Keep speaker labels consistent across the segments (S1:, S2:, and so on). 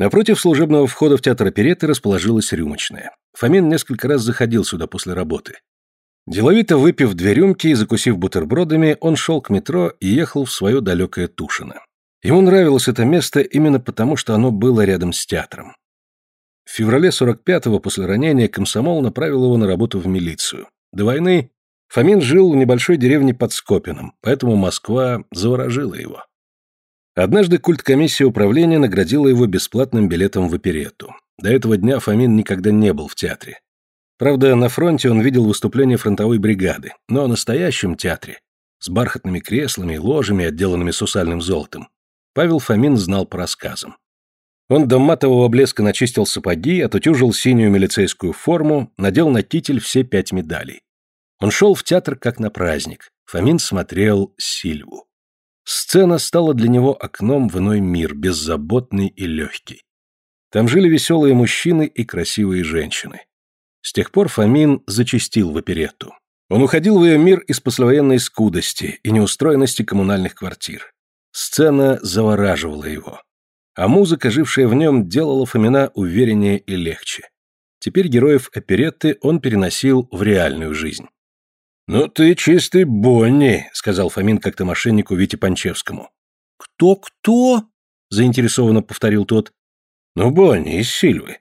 S1: Напротив служебного входа в театр оперетты расположилась рюмочная. Фомин несколько раз заходил сюда после работы. Деловито выпив две рюмки и закусив бутербродами, он шел к метро и ехал в свое далекое Тушино. Ему нравилось это место именно потому, что оно было рядом с театром. В феврале 45-го после ранения комсомол направил его на работу в милицию. До войны Фомин жил в небольшой деревне под Скопином, поэтому Москва заворожила его. Однажды культкомиссия управления наградила его бесплатным билетом в оперетту. До этого дня Фомин никогда не был в театре. Правда, на фронте он видел выступления фронтовой бригады, но о настоящем театре, с бархатными креслами и ложами, отделанными сусальным золотом, Павел Фомин знал по рассказам. Он до матового блеска начистил сапоги, отутюжил синюю милицейскую форму, надел на китель все пять медалей. Он шел в театр как на праздник. Фомин смотрел Сильву. Сцена стала для него окном в иной мир, беззаботный и легкий. Там жили веселые мужчины и красивые женщины. С тех пор Фомин зачастил в оперетту. Он уходил в ее мир из послевоенной скудости и неустроенности коммунальных квартир. Сцена завораживала его а музыка, жившая в нем, делала Фомина увереннее и легче. Теперь героев оперетты он переносил в реальную жизнь. «Ну ты чистый Бонни», — сказал Фомин как-то мошеннику Вите Панчевскому.
S2: «Кто-кто?» — заинтересованно повторил тот.
S1: «Ну, Бонни из Сильвы.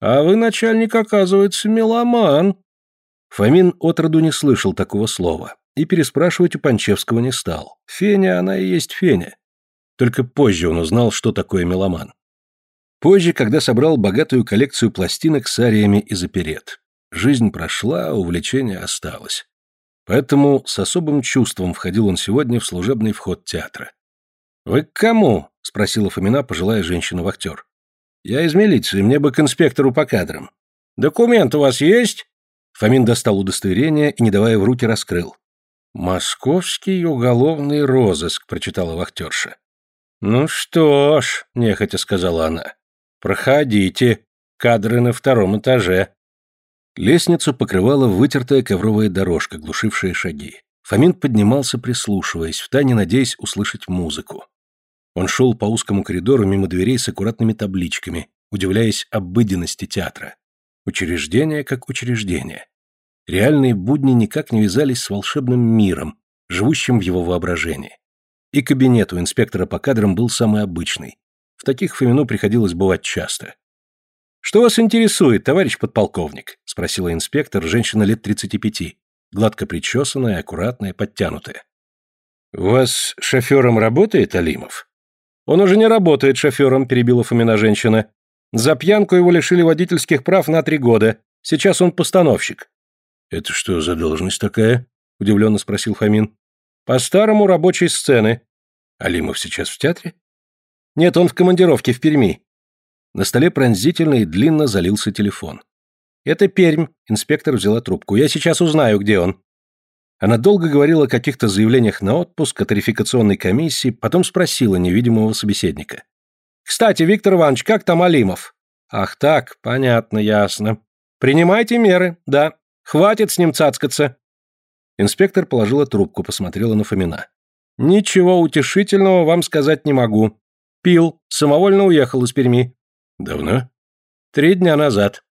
S1: А вы, начальник, оказывается, меломан». Фомин отроду не слышал такого слова и переспрашивать у Панчевского не стал. Феня она и есть Феня. Только позже он узнал, что такое меломан. Позже, когда собрал богатую коллекцию пластинок с ариями из оперет. Жизнь прошла, увлечение осталось. Поэтому с особым чувством входил он сегодня в служебный вход театра. «Вы к кому?» — спросила Фомина пожилая женщина-вахтер. «Я из милиции, мне бы к инспектору по кадрам». «Документ у вас есть?» Фомин достал удостоверение и, не давая в руки, раскрыл. «Московский уголовный розыск», — прочитала вахтерша. «Ну что ж», — нехотя сказала она, — «проходите, кадры на втором этаже». Лестницу покрывала вытертая ковровая дорожка, глушившая шаги. Фомин поднимался, прислушиваясь, втайне надеясь услышать музыку. Он шел по узкому коридору мимо дверей с аккуратными табличками, удивляясь обыденности театра. Учреждение как учреждение. Реальные будни никак не вязались с волшебным миром, живущим в его воображении. И кабинет у инспектора по кадрам был самый обычный. В таких Фомину приходилось бывать часто. «Что вас интересует, товарищ подполковник?» — спросила инспектор, женщина лет 35, гладко причесанная, аккуратная, подтянутая. «У вас шофером работает Алимов?» «Он уже не работает шофером», — перебила Фомина женщина. «За пьянку его лишили водительских прав на три года. Сейчас он постановщик». «Это что за должность такая?» — удивленно спросил Фомин.
S2: По-старому рабочей сцены.
S1: Алимов сейчас в театре?
S2: Нет, он в командировке в Перми.
S1: На столе пронзительно и длинно залился телефон.
S2: Это Пермь, инспектор взяла трубку. Я сейчас узнаю, где он.
S1: Она долго говорила о каких-то заявлениях на отпуск, о тарификационной комиссии, потом спросила невидимого собеседника.
S2: «Кстати, Виктор Иванович, как там Алимов?» «Ах так, понятно, ясно. Принимайте меры, да. Хватит с ним цацкаться.
S1: Инспектор положила трубку, посмотрела на Фомина.
S2: «Ничего утешительного вам сказать не могу. Пил, самовольно уехал из Перми».
S1: «Давно?»
S2: «Три дня назад».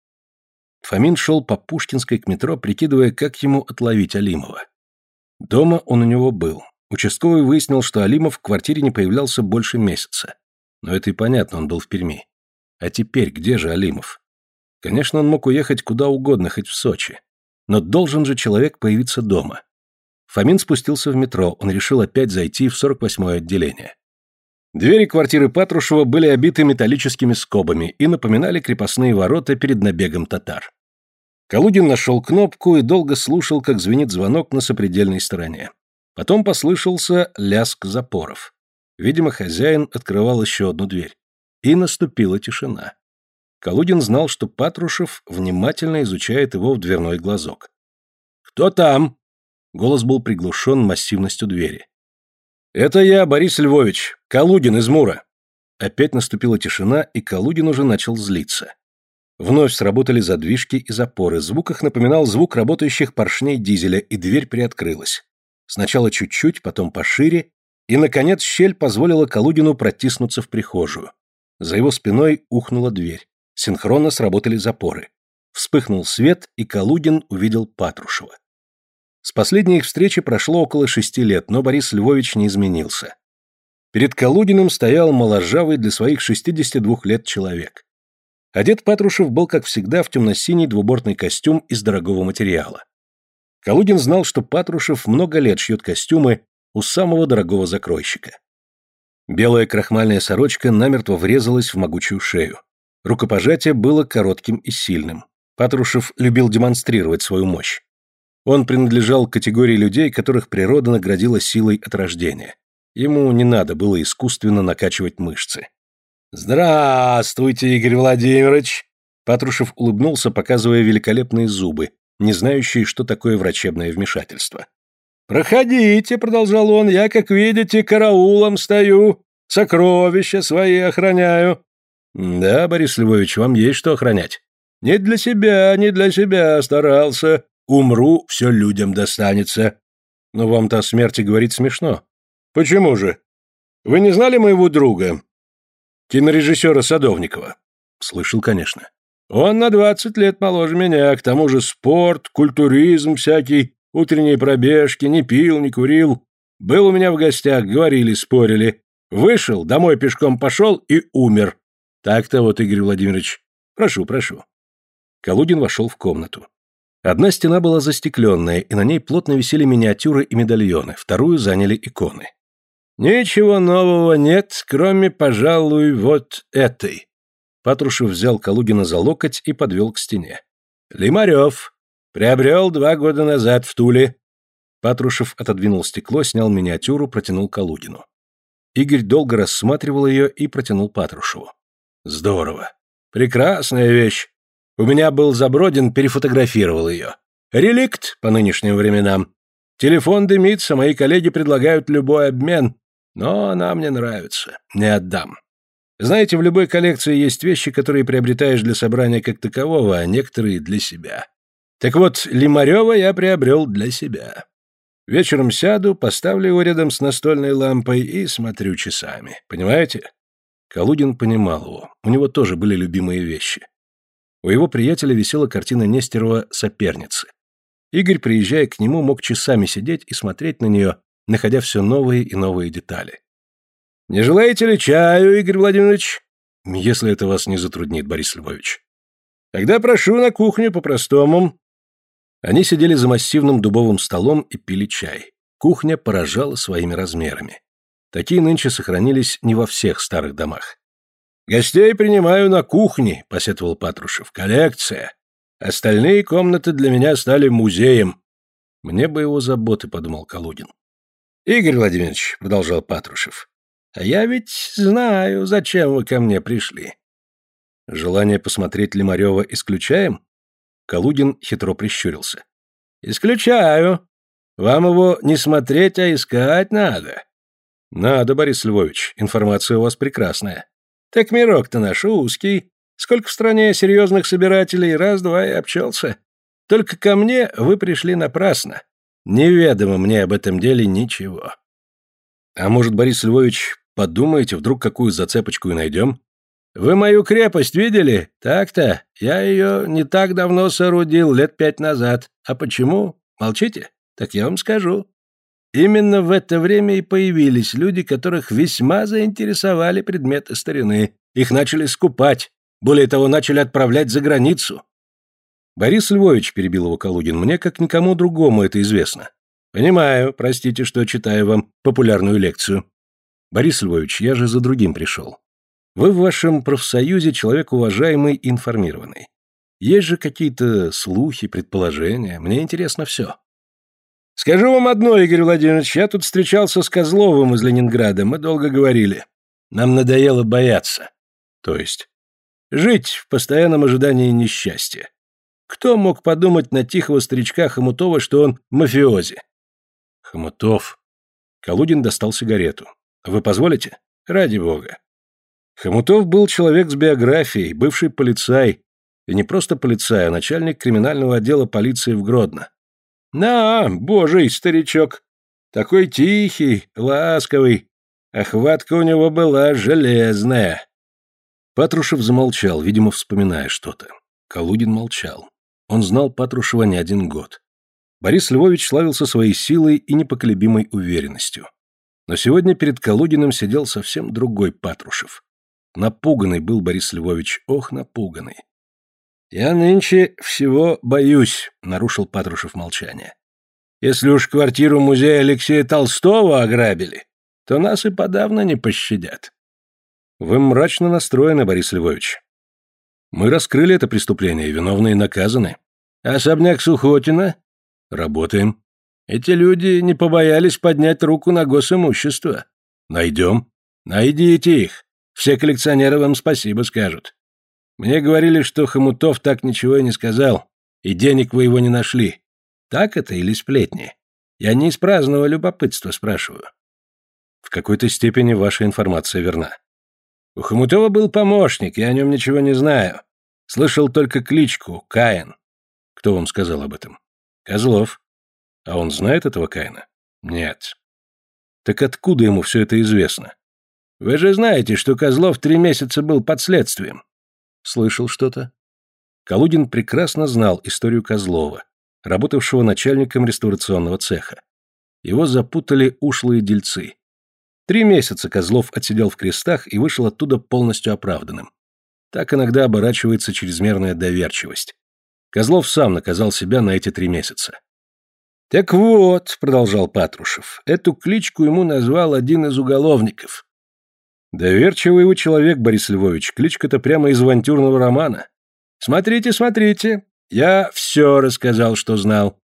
S1: Фомин шел по Пушкинской к метро, прикидывая, как ему отловить Алимова. Дома он у него был. Участковый выяснил, что Алимов в квартире не появлялся больше месяца. Но это и понятно, он был в Перми. А теперь где же Алимов? Конечно, он мог уехать куда угодно, хоть в Сочи. Но должен же человек появиться дома. Фомин спустился в метро, он решил опять зайти в 48-е отделение. Двери квартиры Патрушева были обиты металлическими скобами и напоминали крепостные ворота перед набегом татар. Калугин нашел кнопку и долго слушал, как звенит звонок на сопредельной стороне. Потом послышался лязг запоров. Видимо, хозяин открывал еще одну дверь. И наступила тишина. Калугин знал, что Патрушев внимательно изучает его в дверной глазок. «Кто там?» Голос был приглушен массивностью двери. «Это я, Борис Львович, Калугин из Мура». Опять наступила тишина, и Калугин уже начал злиться. Вновь сработали задвижки и запоры, звук их напоминал звук работающих поршней дизеля, и дверь приоткрылась. Сначала чуть-чуть, потом пошире, и, наконец, щель позволила Калугину протиснуться в прихожую. За его спиной ухнула дверь. Синхронно сработали запоры. Вспыхнул свет, и Калугин увидел Патрушева. С последней их встречи прошло около шести лет, но Борис Львович не изменился. Перед Калугиным стоял моложавый для своих 62 лет человек. Одет Патрушев был, как всегда, в темно-синий двубортный костюм из дорогого материала. Калугин знал, что Патрушев много лет шьет костюмы у самого дорогого закройщика. Белая крахмальная сорочка намертво врезалась в могучую шею. Рукопожатие было коротким и сильным. Патрушев любил демонстрировать свою мощь. Он принадлежал к категории людей, которых природа наградила силой от рождения. Ему не надо было искусственно накачивать мышцы. «Здравствуйте, Игорь Владимирович!» Патрушев улыбнулся, показывая великолепные зубы, не знающие, что такое врачебное вмешательство. «Проходите», — продолжал он, — «я, как видите, караулом стою, сокровища свои охраняю». «Да, Борис Львович, вам есть что охранять». «Не для себя, не для себя старался. Умру, все людям достанется». «Но вам-то о смерти говорить смешно». «Почему же? Вы не знали моего друга, кинорежиссера Садовникова?» «Слышал, конечно». «Он на двадцать лет моложе меня, к тому же спорт, культуризм всякий». Утренние пробежки, не пил, не курил. Был у меня в гостях, говорили, спорили. Вышел, домой пешком пошел и умер. Так-то вот, Игорь Владимирович. Прошу, прошу. Калугин вошел в комнату. Одна стена была застекленная, и на ней плотно висели миниатюры и медальоны, вторую заняли иконы. «Ничего нового нет, кроме, пожалуй, вот этой». Патрушев взял Калугина за локоть и подвел к стене. «Лимарев, Приобрел два года назад в Туле. Патрушев отодвинул стекло, снял миниатюру, протянул Калугину. Игорь долго рассматривал ее и протянул Патрушеву. Здорово. Прекрасная вещь. У меня был Забродин, перефотографировал ее. Реликт по нынешним временам. Телефон дымится, мои коллеги предлагают любой обмен, но она мне нравится. Не отдам. Знаете, в любой коллекции есть вещи, которые приобретаешь для собрания как такового, а некоторые для себя. Так вот, Лимарева я приобрел для себя. Вечером сяду, поставлю его рядом с настольной лампой и смотрю часами. Понимаете? Калугин понимал его. У него тоже были любимые вещи. У его приятеля висела картина Нестерова «Соперницы». Игорь, приезжая к нему, мог часами сидеть и смотреть на нее, находя все новые и новые детали. «Не желаете ли чаю, Игорь Владимирович?» «Если это вас не затруднит, Борис Львович». «Тогда прошу на кухню по-простому. Они сидели за массивным дубовым столом и пили чай. Кухня поражала своими размерами. Такие нынче сохранились не во всех старых домах. «Гостей принимаю на кухне», — посетовал Патрушев. «Коллекция. Остальные комнаты для меня стали музеем». «Мне бы его заботы», — подумал Калугин. «Игорь Владимирович», — продолжал Патрушев, — «а я ведь знаю, зачем вы ко мне пришли». «Желание посмотреть Лимарева исключаем?» Калугин хитро прищурился. «Исключаю. Вам его не смотреть, а искать надо». «Надо, Борис Львович. Информация у вас прекрасная». «Так мирок-то наш узкий. Сколько в стране серьезных собирателей, раз-два и обчелся. Только ко мне вы пришли напрасно. Неведомо мне об этом деле ничего». «А может, Борис Львович, подумаете, вдруг какую зацепочку и найдем?» Вы мою крепость видели? Так-то. Я ее не так давно соорудил, лет пять назад. А почему? Молчите? Так я вам скажу. Именно в это время и появились люди, которых весьма заинтересовали предметы старины. Их начали скупать. Более того, начали отправлять за границу. Борис Львович, перебил его Калугин, мне как никому другому это известно. Понимаю, простите, что читаю вам популярную лекцию. Борис Львович, я же за другим пришел. Вы в вашем профсоюзе человек уважаемый и информированный. Есть же какие-то слухи, предположения. Мне интересно все. Скажу вам одно, Игорь Владимирович, я тут встречался с Козловым из Ленинграда, мы долго говорили. Нам надоело бояться. То есть? Жить в постоянном ожидании несчастья. Кто мог подумать на тихого старичка Хомутова, что он мафиози? Хомутов. Калудин достал сигарету. Вы позволите? Ради бога. Хомутов был человек с биографией, бывший полицай, и не просто полицай, а начальник криминального отдела полиции в Гродно. На, божий старичок, такой тихий, ласковый, охватка у него была железная. Патрушев замолчал, видимо, вспоминая что-то. Калудин молчал. Он знал Патрушева не один год. Борис Львович славился своей силой и непоколебимой уверенностью. Но сегодня перед Калудиным сидел совсем другой Патрушев. Напуганный был Борис Львович, ох, напуганный. «Я нынче всего боюсь», — нарушил Патрушев молчание. «Если уж квартиру музея Алексея Толстого ограбили, то нас и подавно не пощадят». «Вы мрачно настроены, Борис Львович. Мы раскрыли это преступление, виновные наказаны. Особняк Сухотина? Работаем. Эти люди не побоялись поднять руку на госимущество. Найдем. Найдите их. Все коллекционеры вам спасибо скажут. Мне говорили, что Хомутов так ничего и не сказал, и денег вы его не нашли. Так это или сплетни? Я не из праздного любопытства спрашиваю. В какой-то степени ваша информация верна. У Хомутова был помощник, я о нем ничего не знаю. Слышал только кличку Каин. Кто вам сказал об этом? Козлов. А он знает этого Каина? Нет. Так откуда ему все это известно? Вы же знаете, что Козлов три месяца был под следствием. Слышал что-то? Калудин прекрасно знал историю Козлова, работавшего начальником реставрационного цеха. Его запутали ушлые дельцы. Три месяца Козлов отсидел в крестах и вышел оттуда полностью оправданным. Так иногда оборачивается чрезмерная доверчивость. Козлов сам наказал себя на эти три месяца. «Так вот», — продолжал Патрушев, — «эту кличку ему назвал один из уголовников. Доверчивый вы человек, Борис Львович, кличка-то прямо из авантюрного романа. Смотрите, смотрите, я все рассказал, что знал.